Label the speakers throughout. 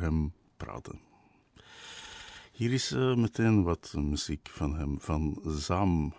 Speaker 1: hem praten. Hier is uh, meteen wat muziek van hem, van Zam.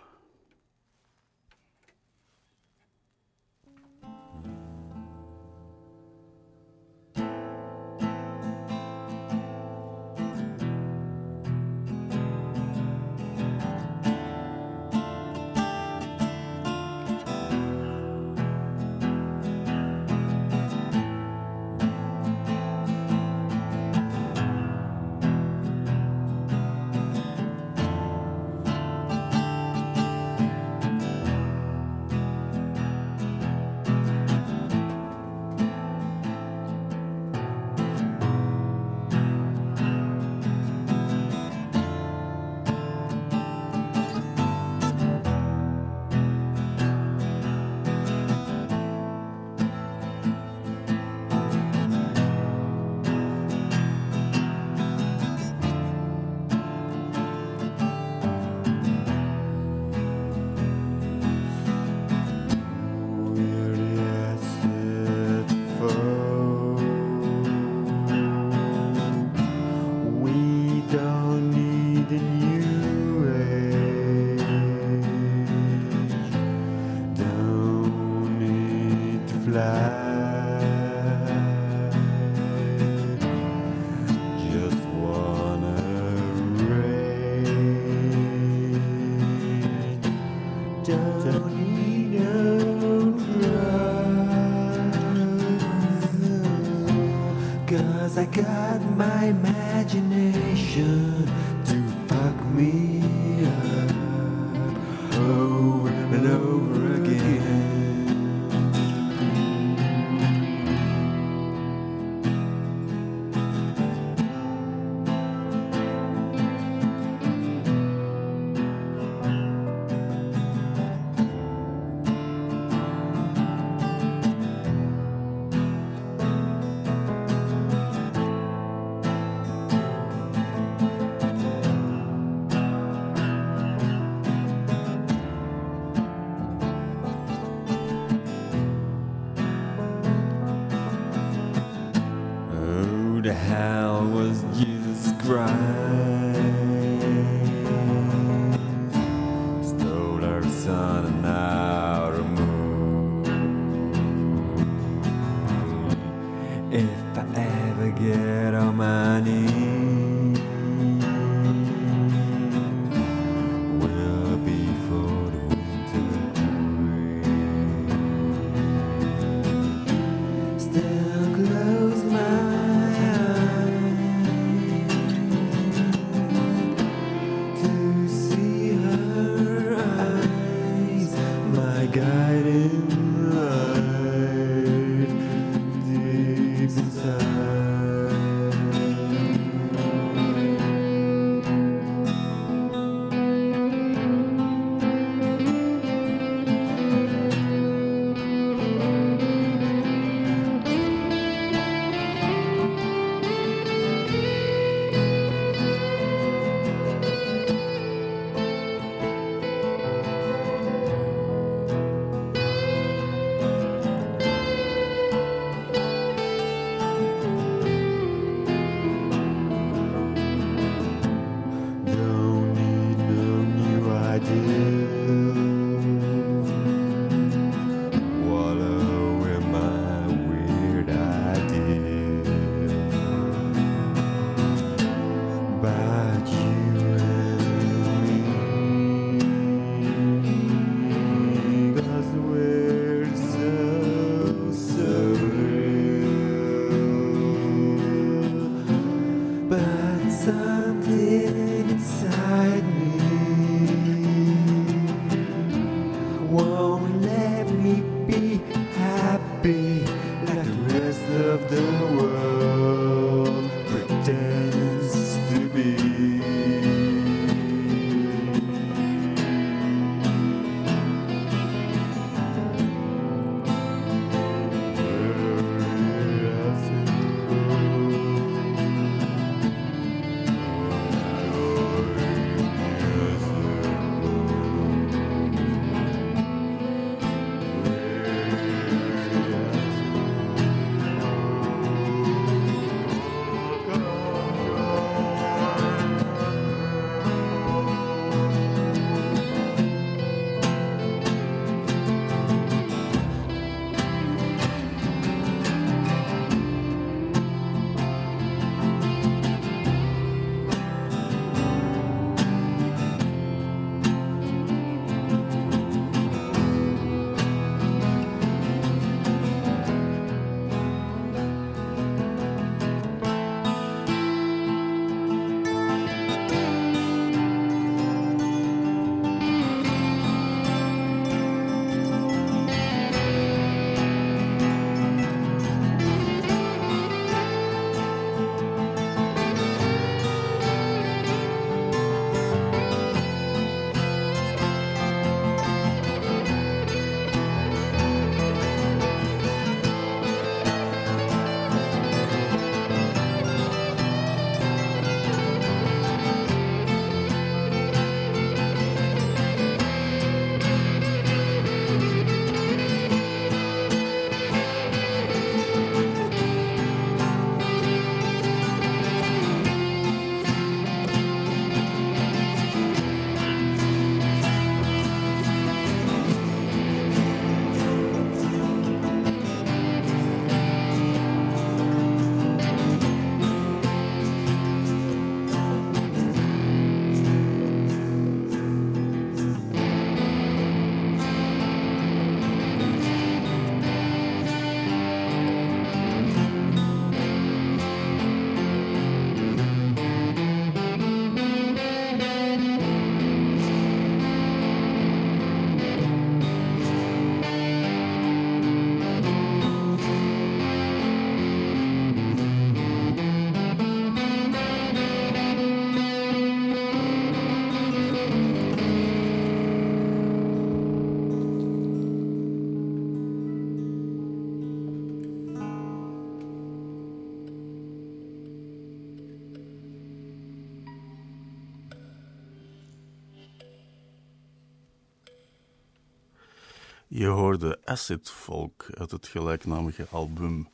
Speaker 2: Je hoorde Acid Folk uit het gelijknamige album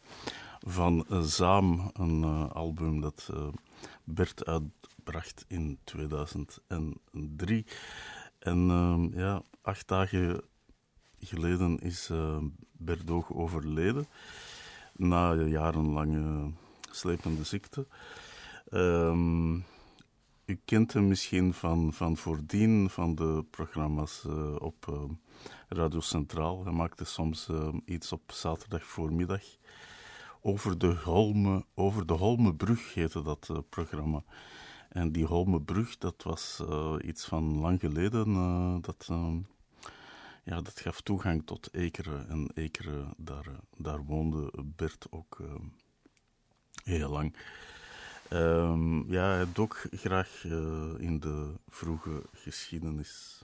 Speaker 2: van Zaam, een uh, album dat uh, Bert uitbracht in 2003. En uh, ja, acht dagen geleden is Bert Doog overleden na jarenlange slepende ziekte. Um, u kent hem misschien van, van voordien, van de programma's uh, op uh, Radio Centraal. Hij maakte soms uh, iets op zaterdag voormiddag. Over de, Holme, over de Holmebrug heette dat programma. En die Holmebrug, dat was iets van lang geleden. dat, ja, dat gaf toegang tot Ekeren. En Ekeren, daar, daar woonde Bert ook heel lang. Ehm, ja, het dook graag eh, in de vroege geschiedenis.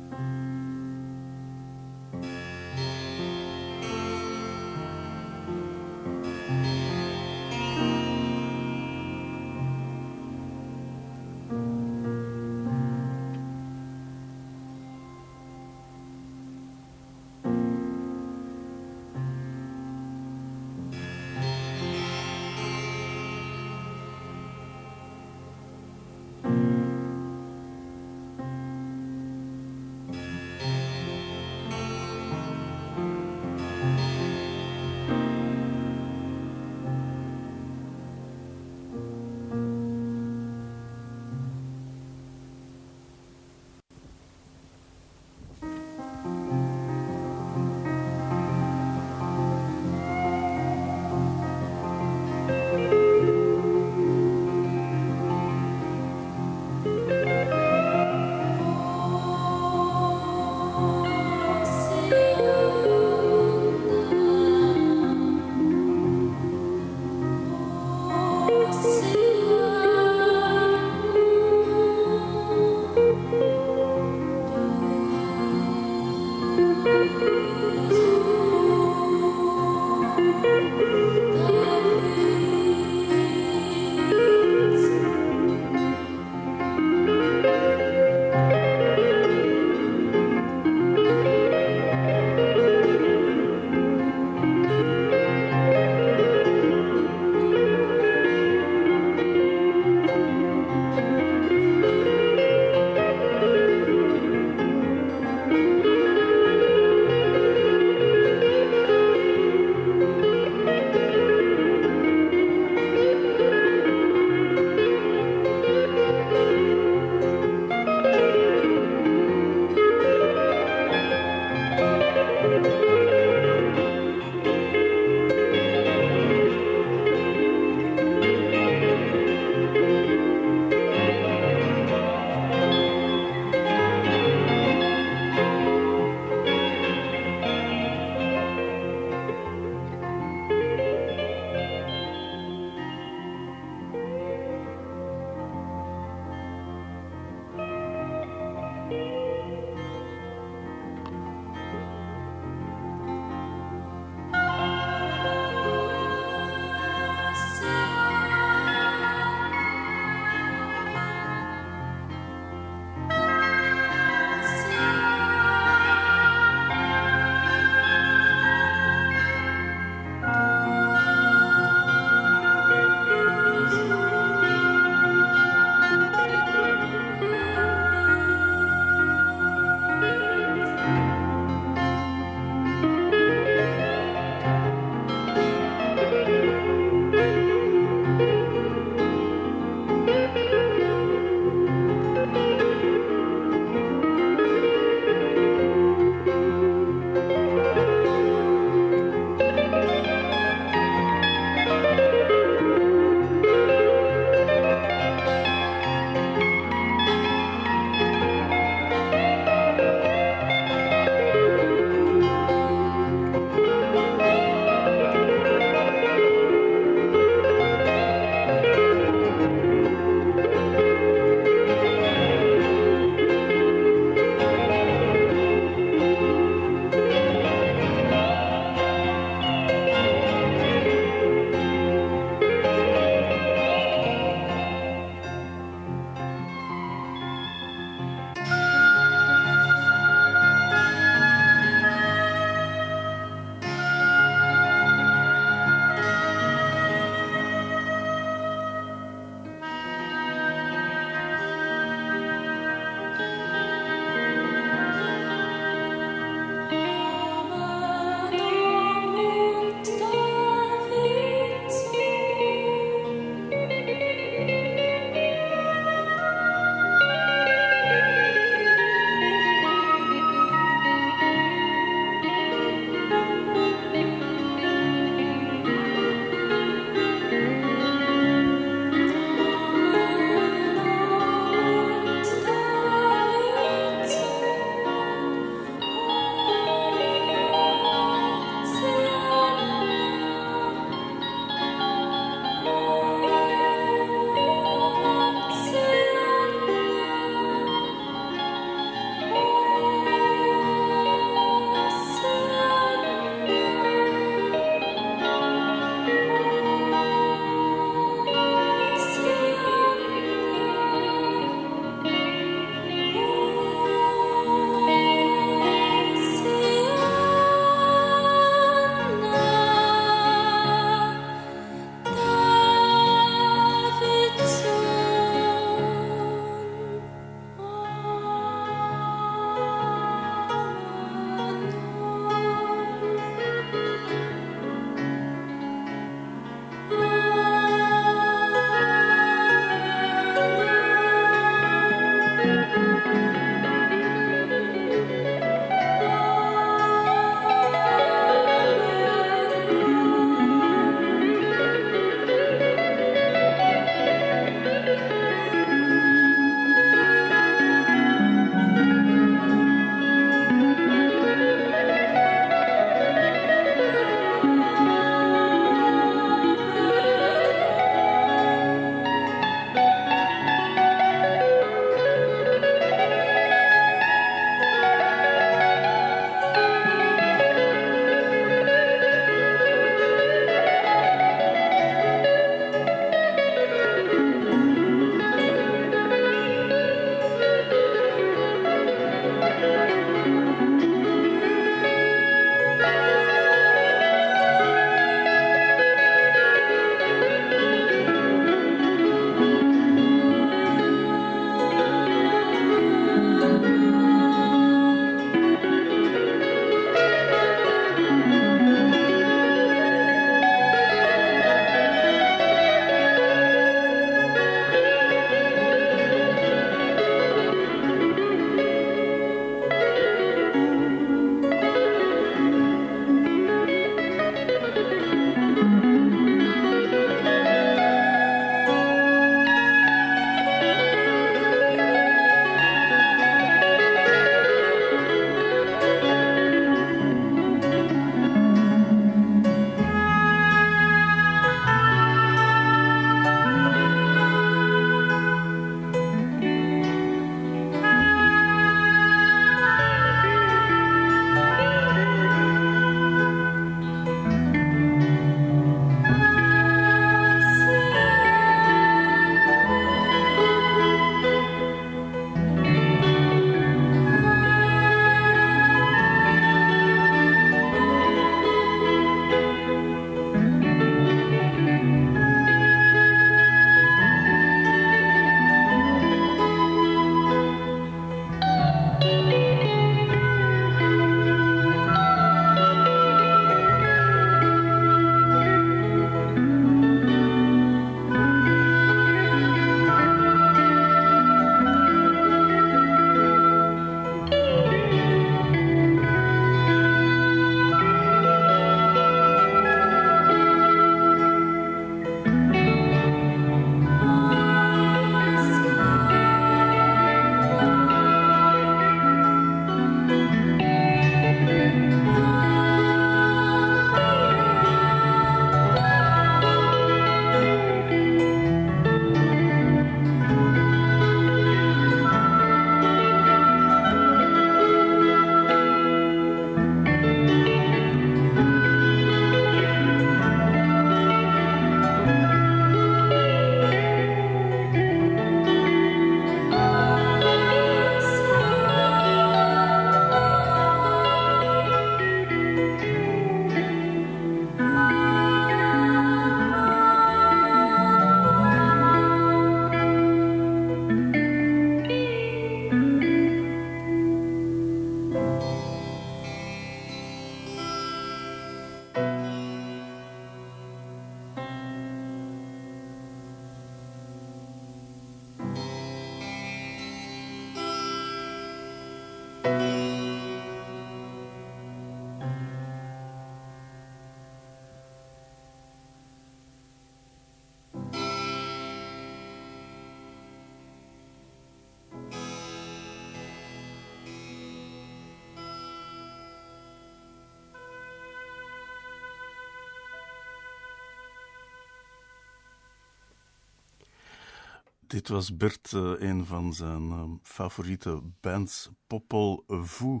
Speaker 2: Dit was Bert, uh, een van zijn uh, favoriete bands, Popol Vuh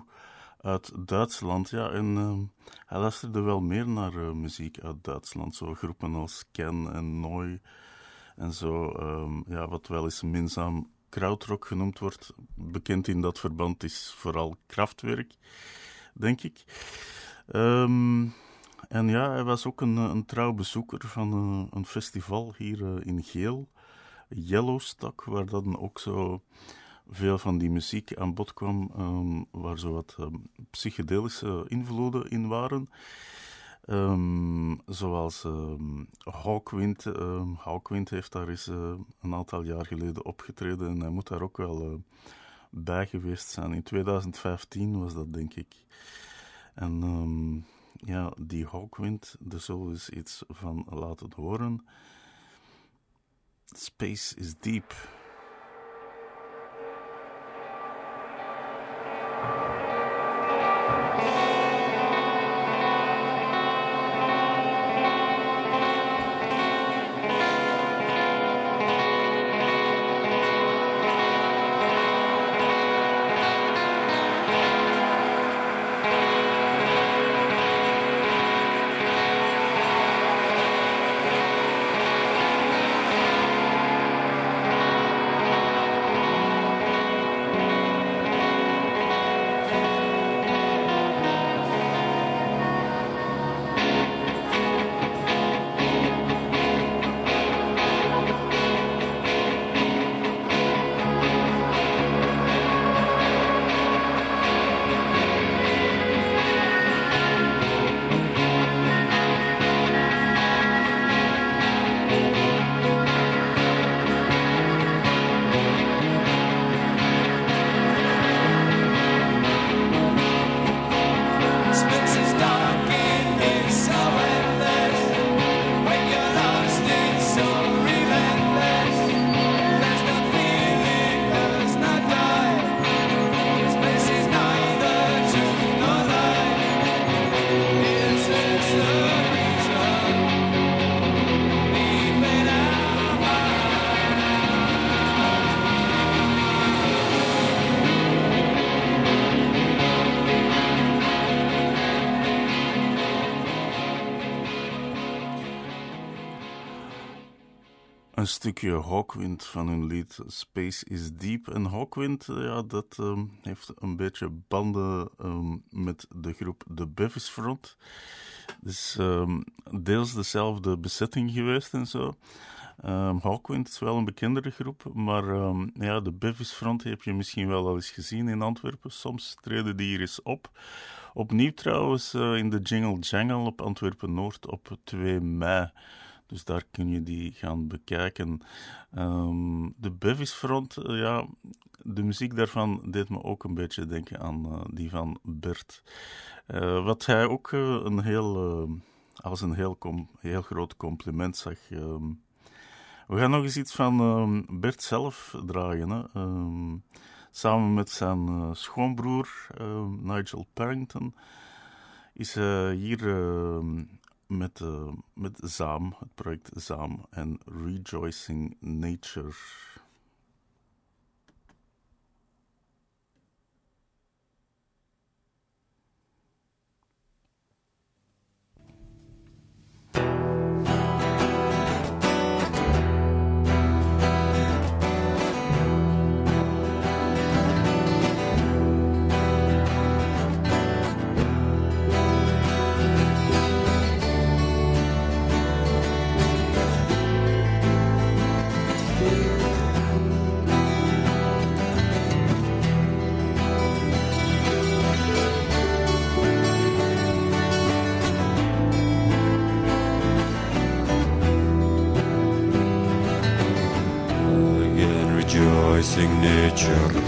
Speaker 2: uit Duitsland. Ja, en uh, hij luisterde wel meer naar muziek uit Duitsland, zo groepen als Ken en Noy en zo. Um, ja, wat wel eens minzaam krautrock genoemd wordt. Bekend in dat verband is vooral Kraftwerk, denk ik. En ja, hij was ook een, een trouw bezoeker van een festival hier in Geel. Yellowstock, waar dan ook zo veel van die muziek aan bod kwam, um, waar zo wat um, psychedelische invloeden in waren. Um, zoals Hawkwind. Hawkwind heeft daar eens uh, een aantal jaar geleden opgetreden en hij moet daar ook wel uh, bij geweest zijn. In 2015 was dat, denk ik. En ja, die Hawkwind, daar zullen we eens iets van laten horen. Space is deep. Stukje Hawkwind van hun lied Space is Deep. En Hawkwind, eh, ja, dat ehm, heeft een beetje banden ehm, met de groep The Bevis Front. Dus um, deels dezelfde bezetting geweest en zo. Hawkwind is wel een bekendere groep, maar ja, de Bevis Front heb je misschien wel al eens gezien in Antwerpen. Soms treden die hier eens op. Opnieuw trouwens uh, in de Jingle Jangle op Antwerpen Noord op 2 mei. Dus daar kun je die gaan bekijken. Um, de Bevisfront, uh, ja, de muziek daarvan deed me ook een beetje denken aan uh, die van Bert. Uh, wat hij ook een heel, als een heel, heel groot compliment zag. Um, we gaan nog eens iets van um, Bert zelf draaien. Hè? samen met zijn schoonbroer Nigel Parrington is hier met, uh, met Zaam, het project Zaam en Rejoicing Nature.
Speaker 3: Sure.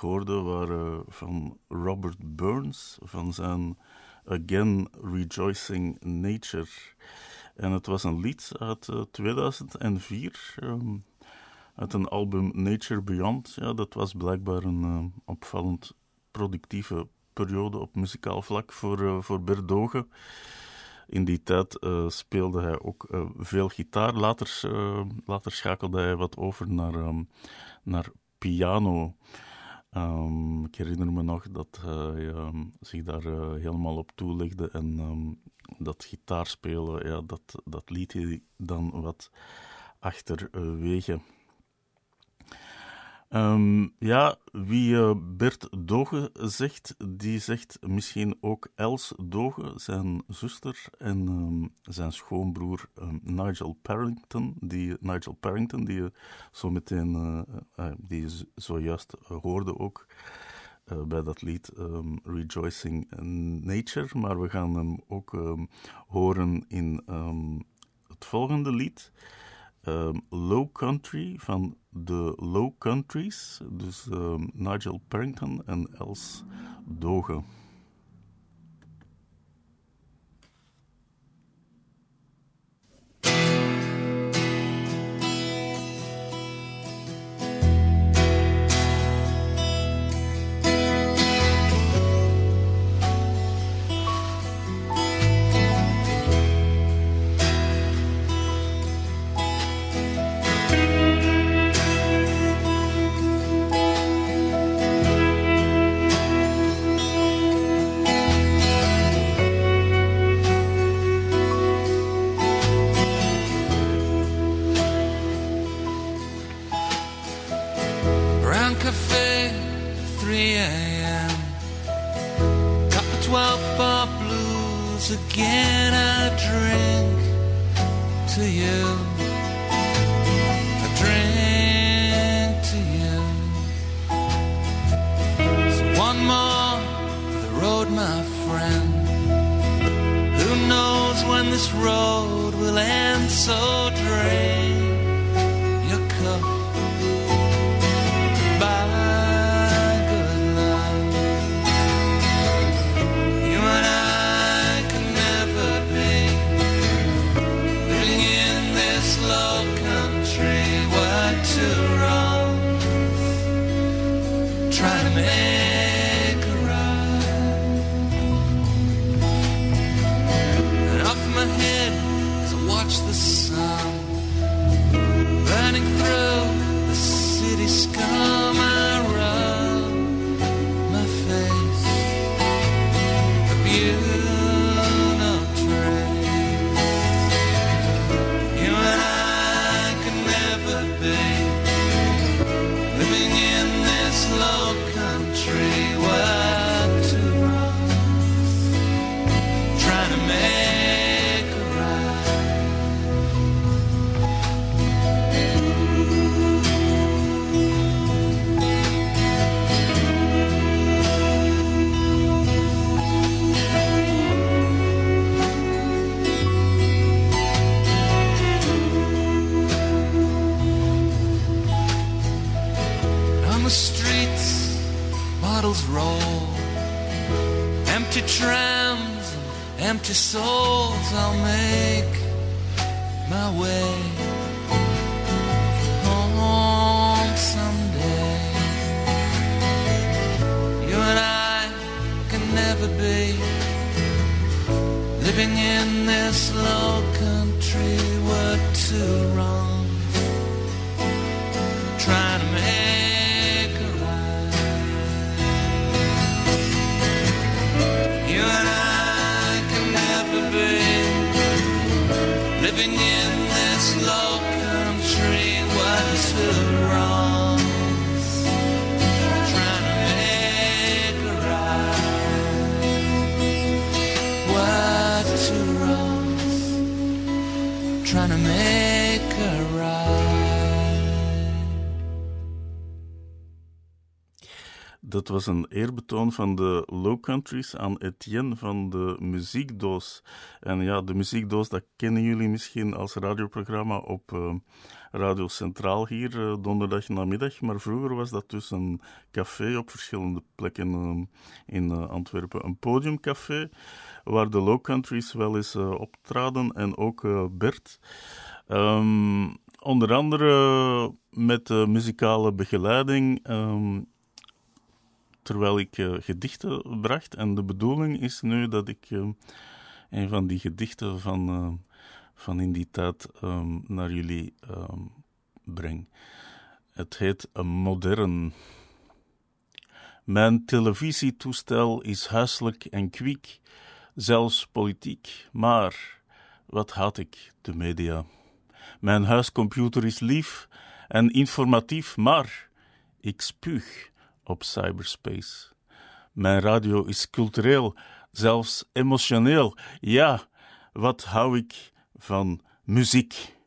Speaker 3: Hoorde waren van Robert Burns van zijn Again Rejoicing Nature. En het was een lied uit 2004, uh, um, uit een album Nature Beyond. Ja, dat was blijkbaar een uh, opvallend productieve periode op muzikaal vlak voor, uh, voor Berdoge. In die tijd speelde hij ook veel gitaar. Later, later schakelde hij wat over naar, um, naar piano. Um, ik herinner me nog dat hij um, zich daar helemaal op toelegde en dat gitaarspelen, ja, dat, dat liet hij dan wat achterwege. Um, ja, wie uh, Bert Doge zegt, die zegt misschien ook Els Doge, zijn zuster, en um, zijn schoonbroer um, Nigel Parrington, die, Nigel Parrington, die je zo meteen, uh, die je zojuist hoorde ook bij dat lied Rejoicing Nature, maar we gaan hem ook horen in het volgende lied. Um, Low Country van de Low Countries, dus um, Nigel Parrington en Els Doge.
Speaker 2: Dat was een eerbetoon van de Low Countries aan Etienne van de Muziekdoos. En ja, de Muziekdoos, dat kennen jullie misschien als radioprogramma op uh, Radio Centraal hier, uh, donderdag namiddag. Maar vroeger was dat dus een café op verschillende plekken uh, in Antwerpen. Een podiumcafé, waar de Low Countries wel eens optraden en ook Bert. Um, onder andere met muzikale begeleiding. Um, terwijl ik uh, gedichten bracht. En de bedoeling is nu dat ik uh, een van die gedichten van, uh, van in die tijd um, naar jullie breng. Het heet Modern. Mijn televisietoestel is huiselijk en kwiek, zelfs politiek. Maar wat haat ik, de media? Mijn huiscomputer is lief en informatief, maar ik spuug op cyberspace. Mijn radio is cultureel, zelfs emotioneel. Ja, wat hou ik van muziek?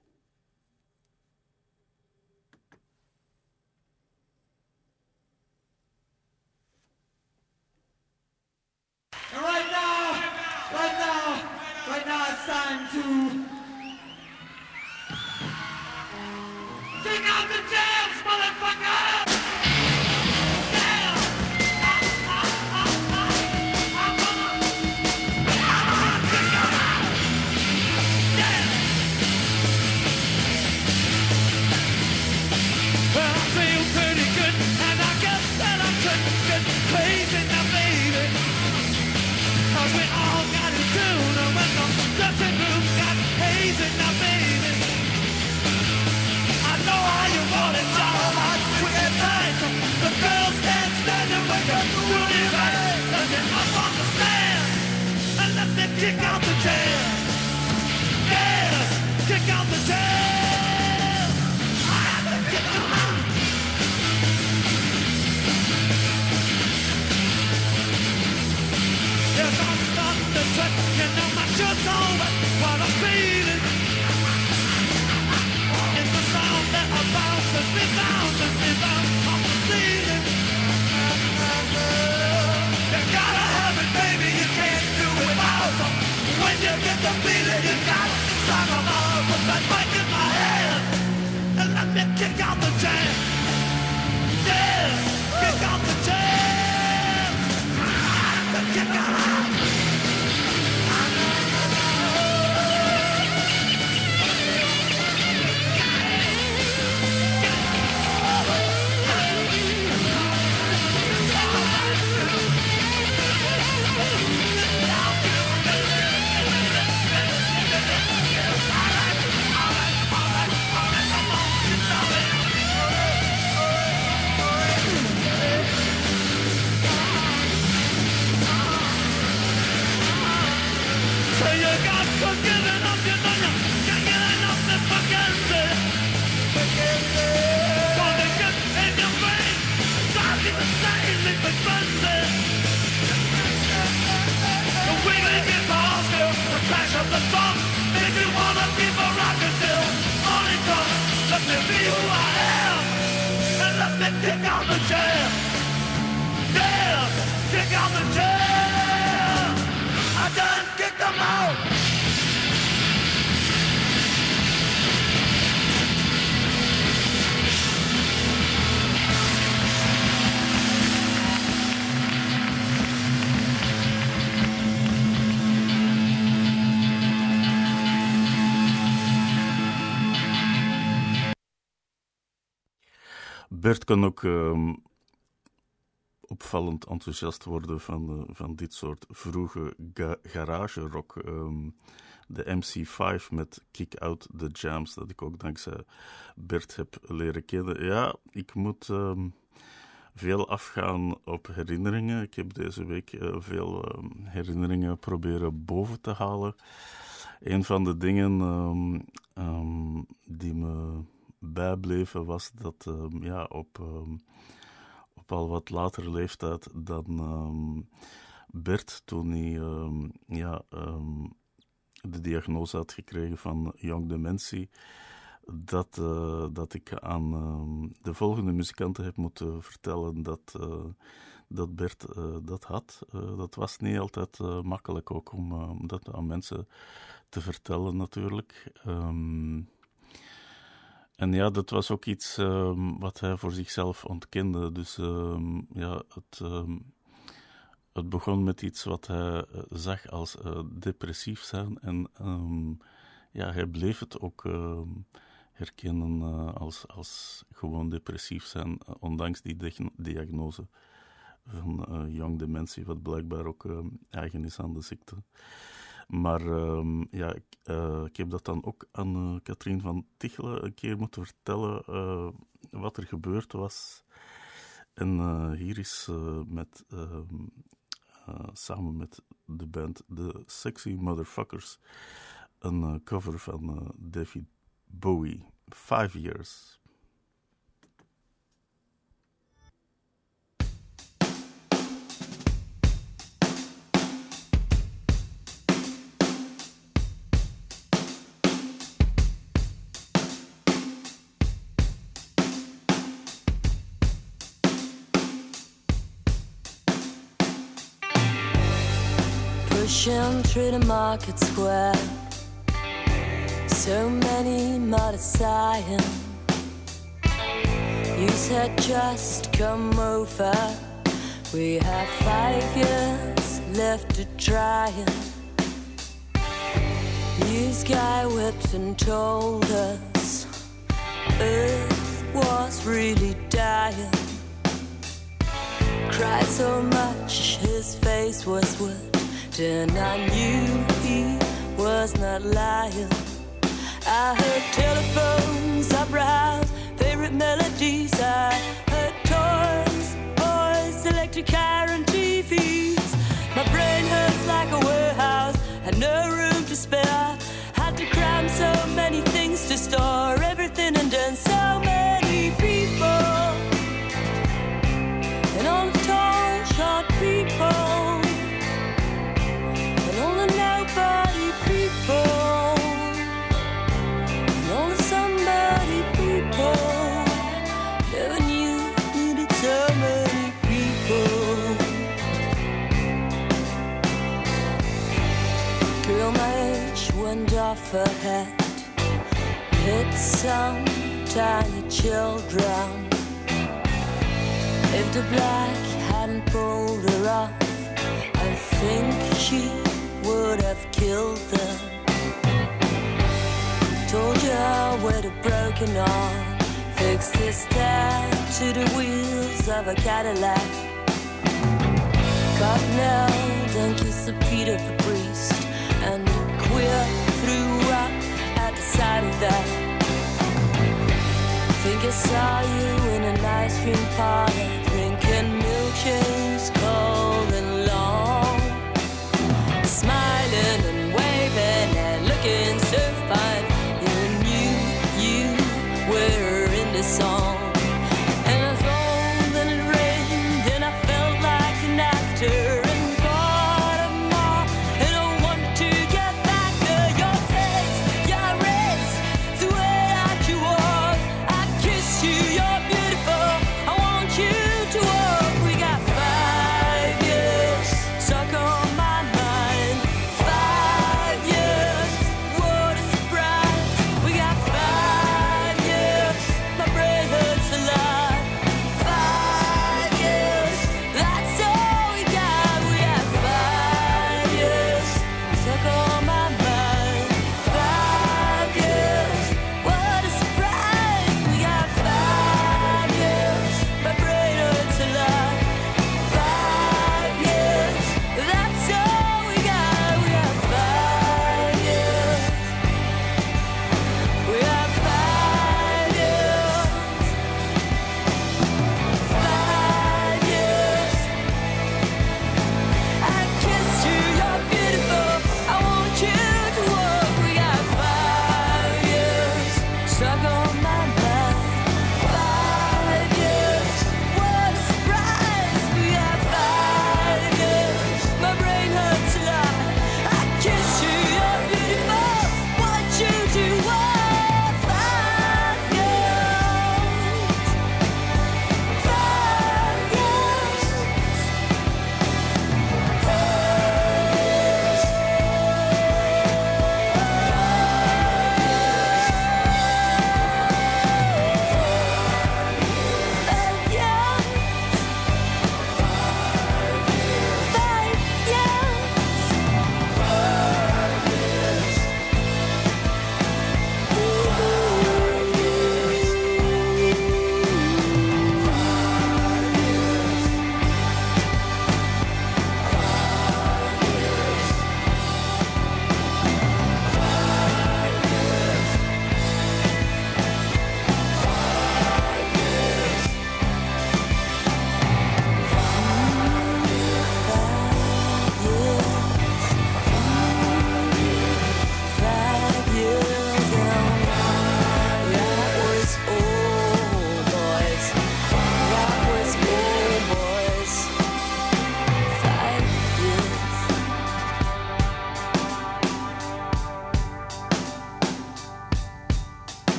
Speaker 4: Out the tail. Kick out the jam.
Speaker 2: Bert kan ook um, opvallend enthousiast worden van, uh, van dit soort vroege ga garage rock. Um, de MC5 met Kick Out the Jams, dat ik ook dankzij Bert heb leren kennen. Ja, ik moet um, veel afgaan op herinneringen. Ik heb deze week uh, veel herinneringen proberen boven te halen. Een van de dingen die me bijbleven was dat ja, op op al wat latere leeftijd dan um, Bert, toen hij ja, de diagnose had gekregen van jong dementie, dat, eh, dat ik aan ehm, de volgende muzikanten heb moeten vertellen dat, eh, dat Bert eh, dat had. dat was niet altijd makkelijk ook om, dat aan mensen te vertellen natuurlijk. Ehm, en ja, dat was ook iets ehm, wat hij voor zichzelf ontkende. Dus ja, het, het begon met iets wat hij zag als depressief zijn. En ja, hij bleef het ook herkennen uh, als, als gewoon depressief zijn, ondanks die diagnose van jong dementie, wat blijkbaar ook eigen is aan de ziekte. Maar ehm, ja, ik, ik, heb dat dan ook aan Katrien van Tichelen een keer moeten vertellen wat er gebeurd was. En hier is met, ehm, samen met de band The Sexy Motherfuckers een cover van David Bowie, five years.
Speaker 5: Pushing through the market square so many mud aside. You said just come over. We have five years left to try. You sky whipped and told us Earth was really dying. Cried so much his face was wet, and I knew he was not lying. I heard telephones, I browsed favorite melodies. I heard toys, boys, electric car and TVs. My brain hurts like a warehouse, had no room to spare. Had to cram so many things to store tiny children. If the black hadn't pulled her off, I think she would have killed them. Told you with a broken arm, fixed his tag to the wheels of a Cadillac. Got nailed and kissed the Peter for priest and queer threw up at the sight of that. Think I saw you in an ice cream parlor, drinking milkshakes cold and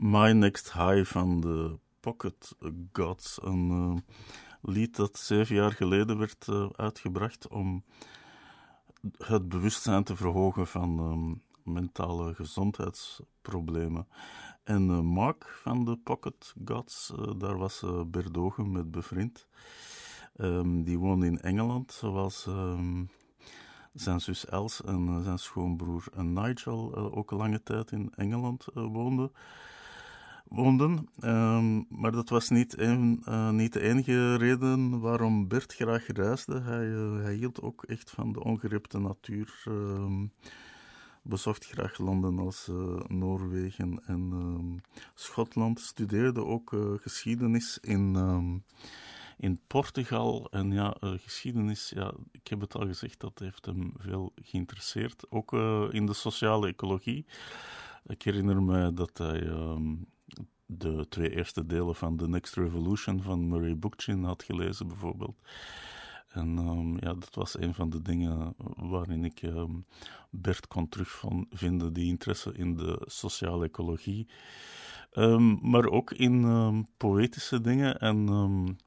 Speaker 2: My Next High van de Pocket Gods. Een uh, lied dat zeven jaar geleden werd uh, uitgebracht om het bewustzijn te verhogen van um, mentale gezondheidsproblemen. En uh, Mark van de Pocket Gods, daar was Berdogen met bevriend. Um, die woonde in Engeland, zoals um, zijn zus Els en zijn schoonbroer Nigel ook lange tijd in Engeland woonden woonden. Um, maar dat was niet, uh, niet de enige reden waarom Bert graag reisde. Hij, uh, hij hield ook echt van de ongerepte natuur. Um, bezocht graag landen als uh, Noorwegen en um, Schotland. Studeerde ook geschiedenis in, in Portugal. En ja, geschiedenis, ja, ik heb het al gezegd, dat heeft hem veel geïnteresseerd. Ook in de sociale ecologie. Ik herinner me dat hij de twee eerste delen van The Next Revolution van Murray Bookchin had gelezen, bijvoorbeeld. En um, ja, dat was een van de dingen waarin ik um, Bert kon terugvinden, die interesse in de sociale ecologie. Um, maar ook in poëtische dingen. En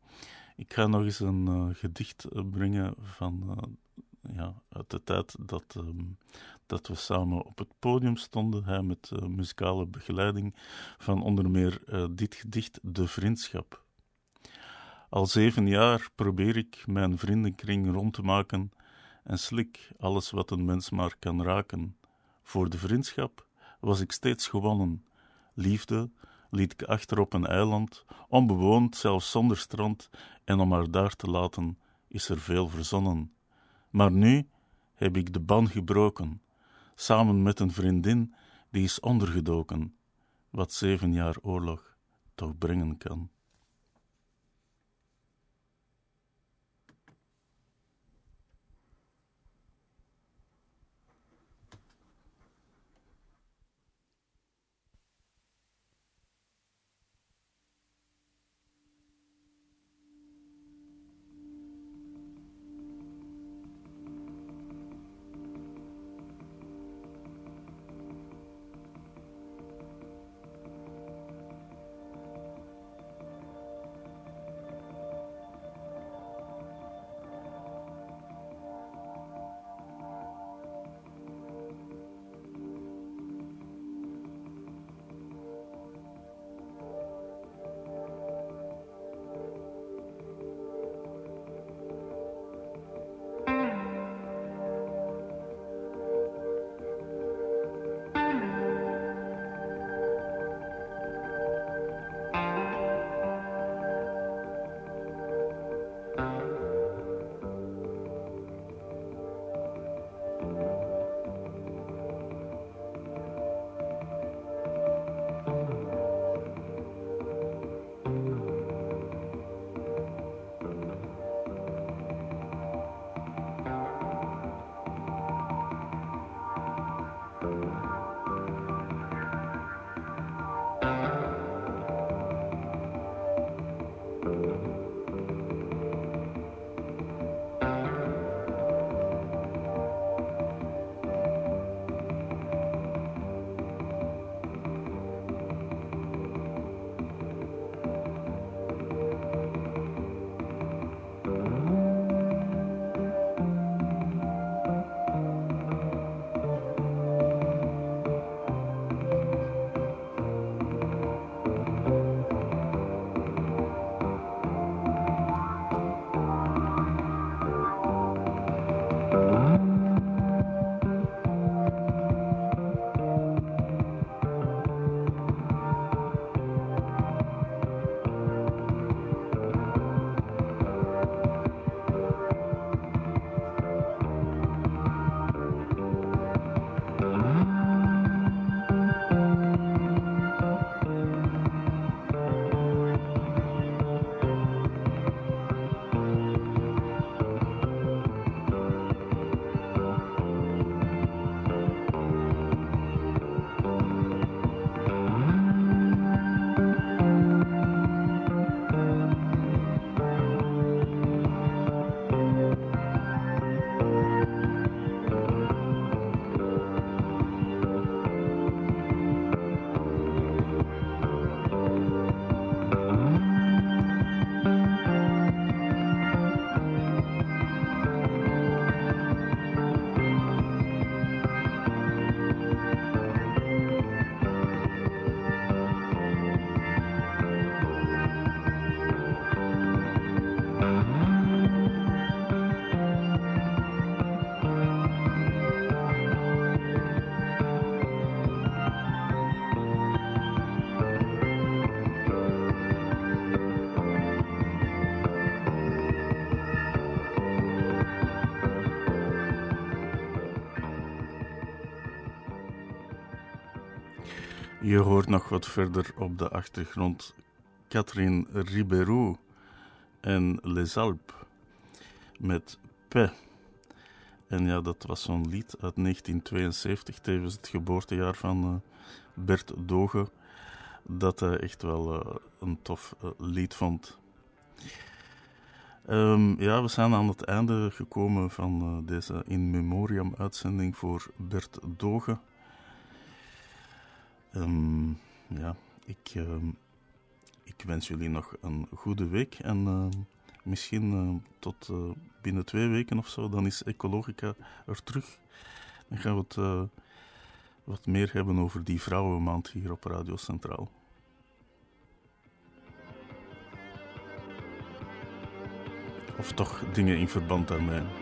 Speaker 2: ik ga nog eens een uh, gedicht brengen van uh, ja, uit de tijd dat, dat we samen op het podium stonden. Hij met uh, muzikale begeleiding van onder meer uh, dit gedicht De Vriendschap. Al zeven jaar probeer ik mijn vriendenkring rond te maken en slik alles wat een mens maar kan raken. Voor de vriendschap was ik steeds gewonnen. Liefde liet ik achter op een eiland, onbewoond, zelfs zonder strand, en om haar daar te laten is er veel verzonnen. Maar nu heb ik de ban gebroken, samen met een vriendin die is ondergedoken, wat zeven jaar oorlog toch brengen kan. Je hoort nog wat verder op de achtergrond Catherine Ribeiro en Les Alpes met Pe. En ja, dat was zo'n lied uit 1972, tevens het geboortejaar van uh, Bert Doge, dat hij echt wel uh, een tof uh, lied vond. Um, ja, we zijn aan het einde gekomen van deze in memoriam uitzending voor Bert Doge. Um, ja, ik, ik wens jullie nog een goede week en misschien uh, tot uh, binnen twee weken of zo, dan is Ecologica er terug. Dan gaan we het uh, wat meer hebben over die vrouwenmaand hier op Radio Centraal. Of toch dingen in verband daarmee.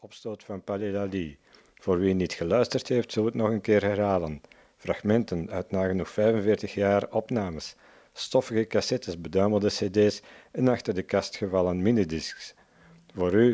Speaker 6: Opstoot van Palais Voor wie niet geluisterd heeft, zullen we het nog een keer herhalen. Fragmenten uit nagenoeg 45 jaar opnames, stoffige cassettes, beduimelde cd's en achter de kast gevallen minidiscs. Voor u